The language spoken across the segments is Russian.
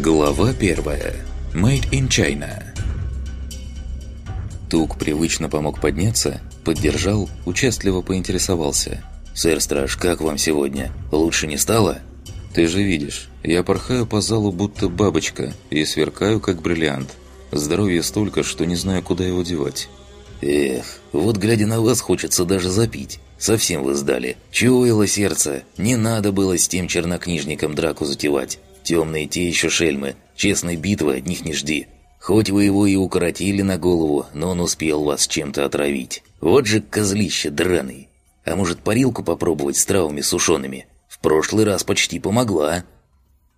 Глава первая. Made in China. Тук привычно помог подняться, поддержал, участливо поинтересовался. «Сэр Страж, как вам сегодня? Лучше не стало?» «Ты же видишь, я порхаю по залу будто бабочка и сверкаю как бриллиант. Здоровья столько, что не знаю, куда его девать». «Эх, вот глядя на вас, хочется даже запить. Совсем вы сдали. Чуяло сердце. Не надо было с тем чернокнижником драку затевать. Темные те еще шельмы. Честной битвы от них не жди. Хоть вы его и укоротили на голову, но он успел вас чем-то отравить. Вот же козлище драный. А может парилку попробовать с травами сушеными? В прошлый раз почти помогла.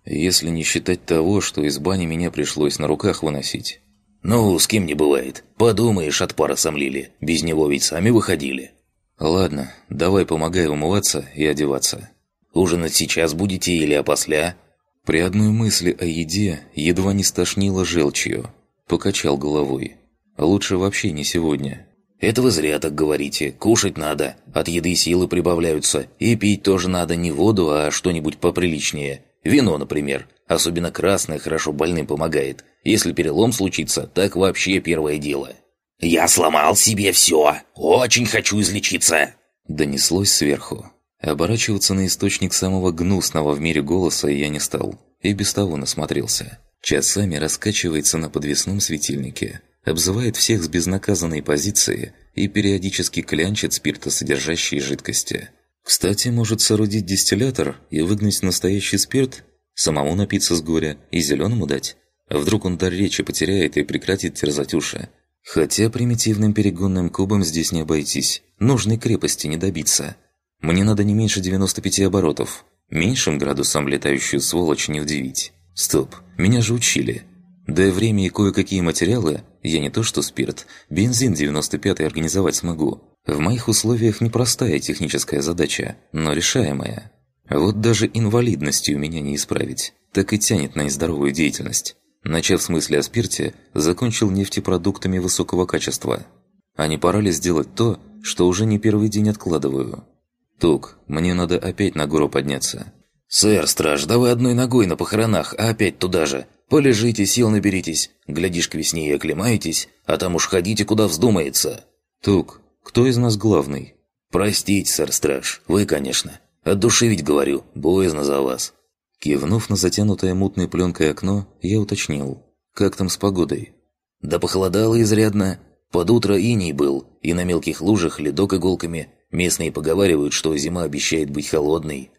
Если не считать того, что из бани меня пришлось на руках выносить. Ну, с кем не бывает. Подумаешь, от пара сомлили. Без него ведь сами выходили. Ладно, давай помогай умываться и одеваться. Ужинать сейчас будете или опосля? При одной мысли о еде едва не стошнило желчью. Покачал головой. Лучше вообще не сегодня. «Это вы зря так говорите. Кушать надо. От еды силы прибавляются. И пить тоже надо не воду, а что-нибудь поприличнее. Вино, например. Особенно красное хорошо больным помогает. Если перелом случится, так вообще первое дело». «Я сломал себе все. Очень хочу излечиться!» Донеслось сверху. Оборачиваться на источник самого гнусного в мире голоса я не стал. И без того насмотрелся. Часами раскачивается на подвесном светильнике, обзывает всех с безнаказанной позиции и периодически клянчит спиртосодержащие жидкости. Кстати, может соорудить дистиллятор и выгнать настоящий спирт, самому напиться с горя и зеленому дать. Вдруг он дар речи потеряет и прекратит терзать уши. Хотя примитивным перегонным кубом здесь не обойтись, нужной крепости не добиться – мне надо не меньше 95 оборотов. Меньшим градусом летающую сволочь не удивить. Стоп, меня же учили. Да и время и кое-какие материалы, я не то что спирт, бензин 95 организовать смогу. В моих условиях непростая техническая задача, но решаемая. Вот даже инвалидностью меня не исправить, так и тянет на нездоровую деятельность. Начав с мысли о спирте, закончил нефтепродуктами высокого качества. А не пора ли сделать то, что уже не первый день откладываю? «Тук, мне надо опять на гору подняться». «Сэр, страж, да вы одной ногой на похоронах, а опять туда же. Полежите, сил наберитесь. Глядишь, к весне и оклемаетесь, а там уж ходите, куда вздумается». «Тук, кто из нас главный?» «Простите, сэр, страж, вы, конечно. От души ведь говорю, боязно за вас». Кивнув на затянутое мутной пленкой окно, я уточнил. «Как там с погодой?» «Да похолодало изрядно. Под утро иней был, и на мелких лужах ледок иголками. Местные поговаривают, что зима обещает быть холодной.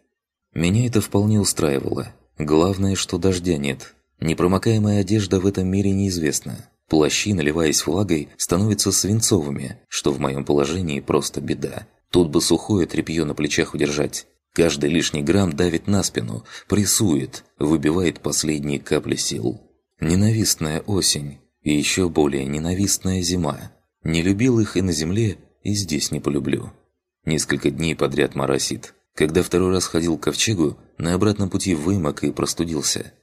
Меня это вполне устраивало. Главное, что дождя нет. Непромокаемая одежда в этом мире неизвестна. Плащи, наливаясь влагой, становятся свинцовыми, что в моем положении просто беда. Тут бы сухое тряпье на плечах удержать. Каждый лишний грамм давит на спину, прессует, выбивает последние капли сил. Ненавистная осень и еще более ненавистная зима. Не любил их и на земле, и здесь не полюблю. Несколько дней подряд моросит. Когда второй раз ходил к ковчегу, на обратном пути вымок и простудился.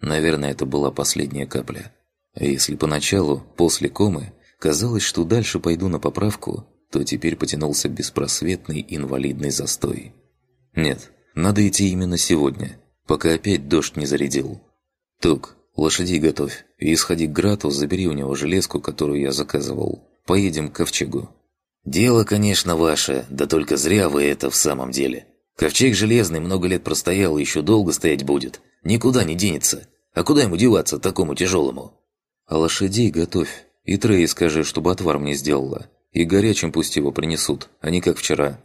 Наверное, это была последняя капля. А если поначалу, после комы, казалось, что дальше пойду на поправку, то теперь потянулся беспросветный инвалидный застой. Нет, надо идти именно сегодня, пока опять дождь не зарядил. Тук, лошадей готовь, и сходи к Грату, забери у него железку, которую я заказывал. Поедем к ковчегу. «Дело, конечно, ваше, да только зря вы это в самом деле. Ковчег железный много лет простоял и еще долго стоять будет. Никуда не денется. А куда ему деваться, такому тяжелому?» «А лошадей готовь. И Трей скажи, чтобы отвар мне сделала. И горячим пусть его принесут, а не как вчера».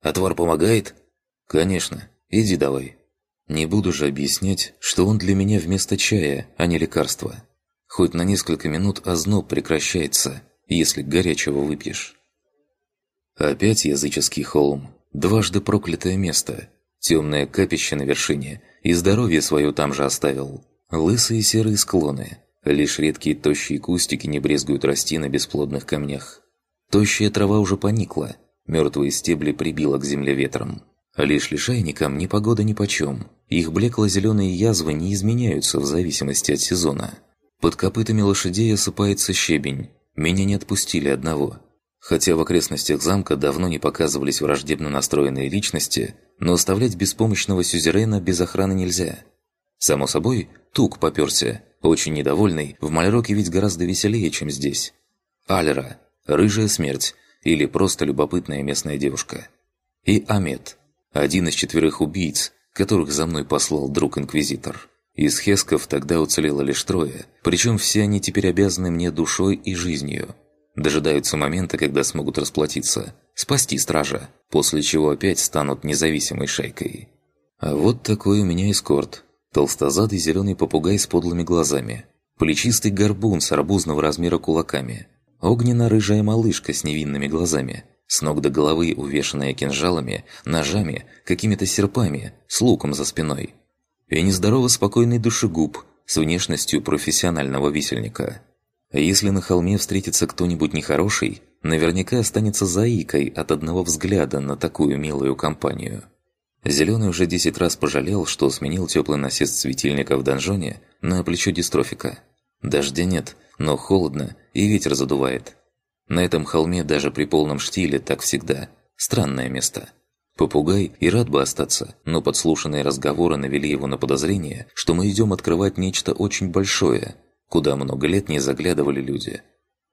«Отвар помогает?» «Конечно. Иди давай». Не буду же объяснять, что он для меня вместо чая, а не лекарства. Хоть на несколько минут озноб прекращается, если горячего выпьешь. Опять языческий холм, дважды проклятое место, темное капище на вершине, и здоровье свое там же оставил. Лысые серые склоны, лишь редкие тощие кустики не брезгуют расти на бесплодных камнях. Тощая трава уже поникла, мертвые стебли прибило к земле ветром. Лишь лишайникам ни погода ни почем, их блекло-зеленые язвы не изменяются в зависимости от сезона. Под копытами лошадей осыпается щебень, меня не отпустили одного – Хотя в окрестностях замка давно не показывались враждебно настроенные личности, но оставлять беспомощного сюзерена без охраны нельзя. Само собой, Тук попёрся, очень недовольный, в Мальроке ведь гораздо веселее, чем здесь. Алера, рыжая смерть, или просто любопытная местная девушка. И Амет, один из четверых убийц, которых за мной послал друг-инквизитор. Из хесков тогда уцелело лишь трое, причем все они теперь обязаны мне душой и жизнью. Дожидаются момента, когда смогут расплатиться, спасти стража, после чего опять станут независимой шайкой. А вот такой у меня эскорт. Толстозадый зеленый попугай с подлыми глазами. Плечистый горбун с арбузного размера кулаками. Огненно-рыжая малышка с невинными глазами. С ног до головы увешанная кинжалами, ножами, какими-то серпами, с луком за спиной. И нездорово спокойный душегуб с внешностью профессионального висельника. Если на холме встретится кто-нибудь нехороший, наверняка останется заикой от одного взгляда на такую милую компанию. Зеленый уже десять раз пожалел, что сменил теплый насест светильника в донжоне на плечо дистрофика. Дождя нет, но холодно и ветер задувает. На этом холме даже при полном штиле так всегда. Странное место. Попугай и рад бы остаться, но подслушанные разговоры навели его на подозрение, что мы идем открывать нечто очень большое – куда много лет не заглядывали люди.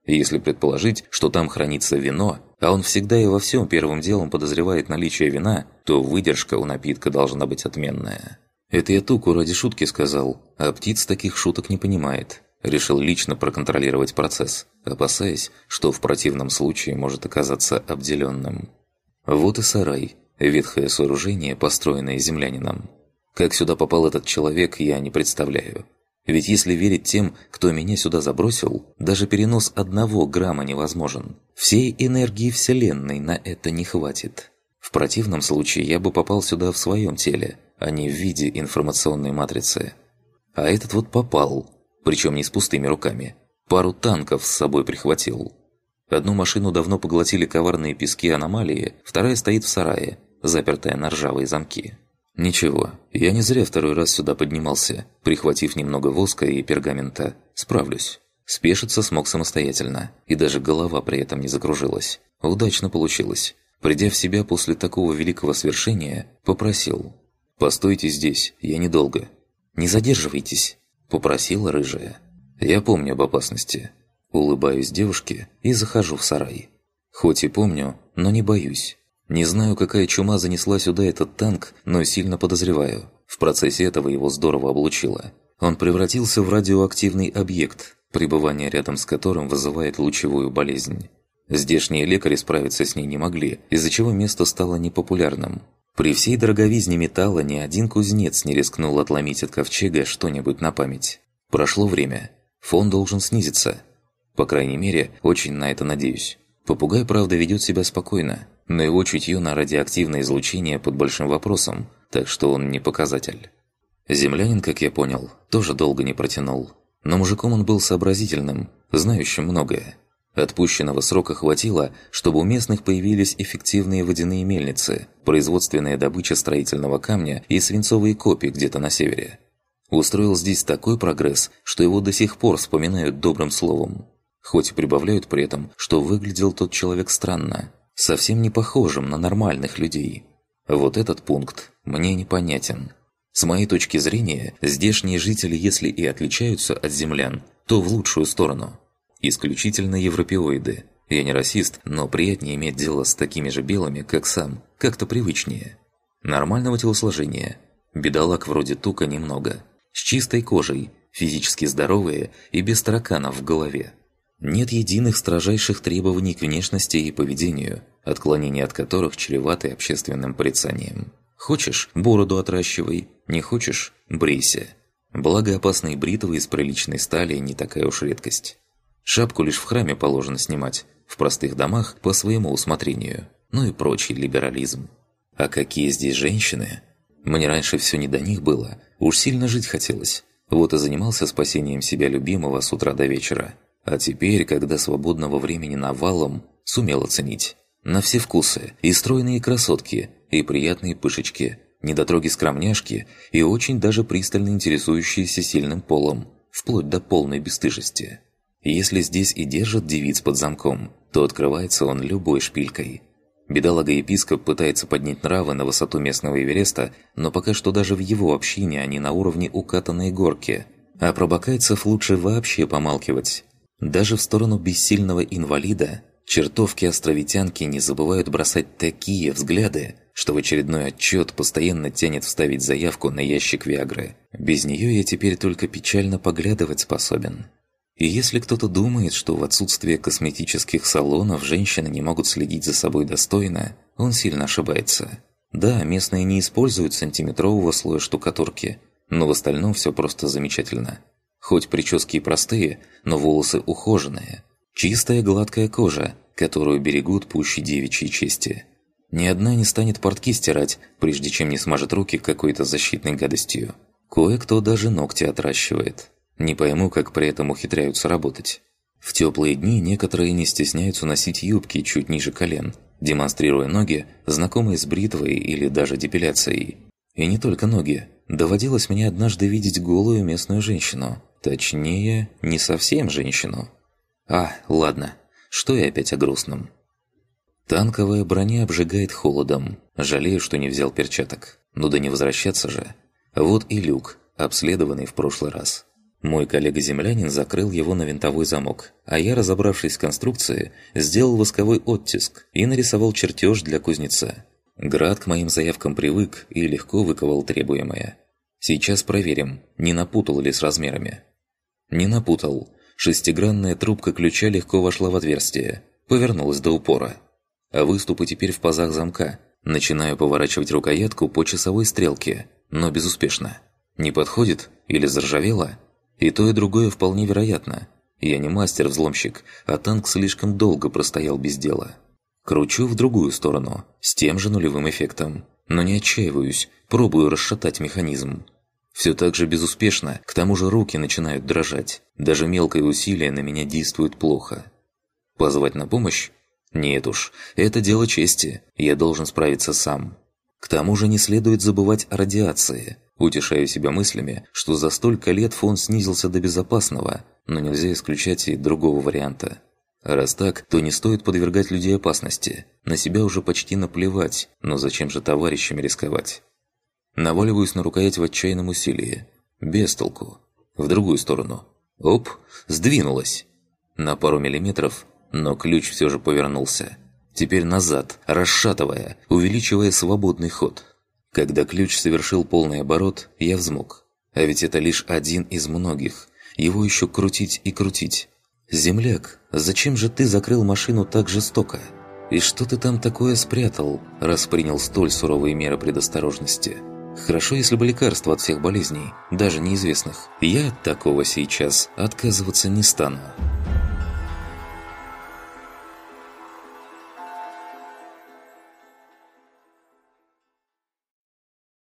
Если предположить, что там хранится вино, а он всегда и во всем первым делом подозревает наличие вина, то выдержка у напитка должна быть отменная. Это я Туку ради шутки сказал, а птиц таких шуток не понимает. Решил лично проконтролировать процесс, опасаясь, что в противном случае может оказаться обделенным. Вот и сарай, ветхое сооружение, построенное землянином. Как сюда попал этот человек, я не представляю. Ведь если верить тем, кто меня сюда забросил, даже перенос одного грамма невозможен. Всей энергии Вселенной на это не хватит. В противном случае я бы попал сюда в своем теле, а не в виде информационной матрицы. А этот вот попал, причем не с пустыми руками. Пару танков с собой прихватил. Одну машину давно поглотили коварные пески аномалии, вторая стоит в сарае, запертая на ржавые замки. Ничего, я не зря второй раз сюда поднимался, прихватив немного воска и пергамента. Справлюсь. Спешиться смог самостоятельно, и даже голова при этом не закружилась. Удачно получилось. Придя в себя после такого великого свершения, попросил. «Постойте здесь, я недолго». «Не задерживайтесь», – попросила рыжая. «Я помню об опасности». Улыбаюсь девушке и захожу в сарай. Хоть и помню, но не боюсь. Не знаю, какая чума занесла сюда этот танк, но сильно подозреваю. В процессе этого его здорово облучило. Он превратился в радиоактивный объект, пребывание рядом с которым вызывает лучевую болезнь. Здешние лекари справиться с ней не могли, из-за чего место стало непопулярным. При всей дороговизне металла ни один кузнец не рискнул отломить от ковчега что-нибудь на память. Прошло время. Фон должен снизиться. По крайней мере, очень на это надеюсь. Попугай, правда, ведет себя спокойно но его чутье на радиоактивное излучение под большим вопросом, так что он не показатель. Землянин, как я понял, тоже долго не протянул. Но мужиком он был сообразительным, знающим многое. Отпущенного срока хватило, чтобы у местных появились эффективные водяные мельницы, производственная добыча строительного камня и свинцовые копии где-то на севере. Устроил здесь такой прогресс, что его до сих пор вспоминают добрым словом. Хоть и прибавляют при этом, что выглядел тот человек странно, совсем не похожим на нормальных людей. Вот этот пункт мне непонятен. С моей точки зрения, здешние жители, если и отличаются от землян, то в лучшую сторону. Исключительно европеоиды. Я не расист, но приятнее иметь дело с такими же белыми, как сам, как-то привычнее. Нормального телосложения. Бедолаг вроде тука немного. С чистой кожей, физически здоровые и без тараканов в голове. Нет единых строжайших требований к внешности и поведению, отклонения от которых чреваты общественным порицанием. Хочешь – бороду отращивай, не хочешь – брейся. Благо опасные бритвы из приличной стали не такая уж редкость. Шапку лишь в храме положено снимать, в простых домах по своему усмотрению, ну и прочий либерализм. А какие здесь женщины? Мне раньше все не до них было, уж сильно жить хотелось. Вот и занимался спасением себя любимого с утра до вечера – а теперь, когда свободного времени навалом, сумел оценить. На все вкусы. И стройные красотки, и приятные пышечки, недотроги-скромняшки, и очень даже пристально интересующиеся сильным полом, вплоть до полной бесстыжести. Если здесь и держат девиц под замком, то открывается он любой шпилькой. Бедолага-епископ пытается поднять нравы на высоту местного Эвереста, но пока что даже в его общине они на уровне укатанной горки. А про бакайцев лучше вообще помалкивать. Даже в сторону бессильного инвалида чертовки островитянки не забывают бросать такие взгляды, что в очередной отчет постоянно тянет вставить заявку на ящик Виагры. Без нее я теперь только печально поглядывать способен. И если кто-то думает, что в отсутствие косметических салонов женщины не могут следить за собой достойно, он сильно ошибается. Да, местные не используют сантиметрового слоя штукатурки, но в остальном все просто замечательно. Хоть прически и простые, но волосы ухоженные. Чистая гладкая кожа, которую берегут пуще девичьей чести. Ни одна не станет портки стирать, прежде чем не смажет руки какой-то защитной гадостью. Кое-кто даже ногти отращивает. Не пойму, как при этом ухитряются работать. В теплые дни некоторые не стесняются носить юбки чуть ниже колен, демонстрируя ноги, знакомые с бритвой или даже депиляцией. И не только ноги. Доводилось мне однажды видеть голую местную женщину. Точнее, не совсем женщину. А, ладно. Что я опять о грустном? Танковая броня обжигает холодом. Жалею, что не взял перчаток. Ну да не возвращаться же. Вот и люк, обследованный в прошлый раз. Мой коллега-землянин закрыл его на винтовой замок, а я, разобравшись в конструкции, сделал восковой оттиск и нарисовал чертеж для кузнеца. Град к моим заявкам привык и легко выковал требуемое. Сейчас проверим, не напутал ли с размерами. Не напутал. Шестигранная трубка ключа легко вошла в отверстие, повернулась до упора. А выступы теперь в пазах замка. Начинаю поворачивать рукоятку по часовой стрелке, но безуспешно. Не подходит или заржавело? И то, и другое вполне вероятно. Я не мастер-взломщик, а танк слишком долго простоял без дела. Кручу в другую сторону, с тем же нулевым эффектом. Но не отчаиваюсь, пробую расшатать механизм. Все так же безуспешно, к тому же руки начинают дрожать. Даже мелкое усилие на меня действует плохо. Позвать на помощь? Нет уж, это дело чести, я должен справиться сам. К тому же не следует забывать о радиации – Утешаю себя мыслями, что за столько лет фон снизился до безопасного, но нельзя исключать и другого варианта. Раз так, то не стоит подвергать людей опасности. На себя уже почти наплевать, но зачем же товарищами рисковать? Наваливаюсь на рукоять в отчаянном усилии. Без толку. В другую сторону. Оп, сдвинулась. На пару миллиметров, но ключ все же повернулся. Теперь назад, расшатывая, увеличивая свободный ход. Когда ключ совершил полный оборот, я взмок. А ведь это лишь один из многих. Его еще крутить и крутить. «Земляк, зачем же ты закрыл машину так жестоко? И что ты там такое спрятал, раз принял столь суровые меры предосторожности? Хорошо, если бы лекарства от всех болезней, даже неизвестных. Я от такого сейчас отказываться не стану».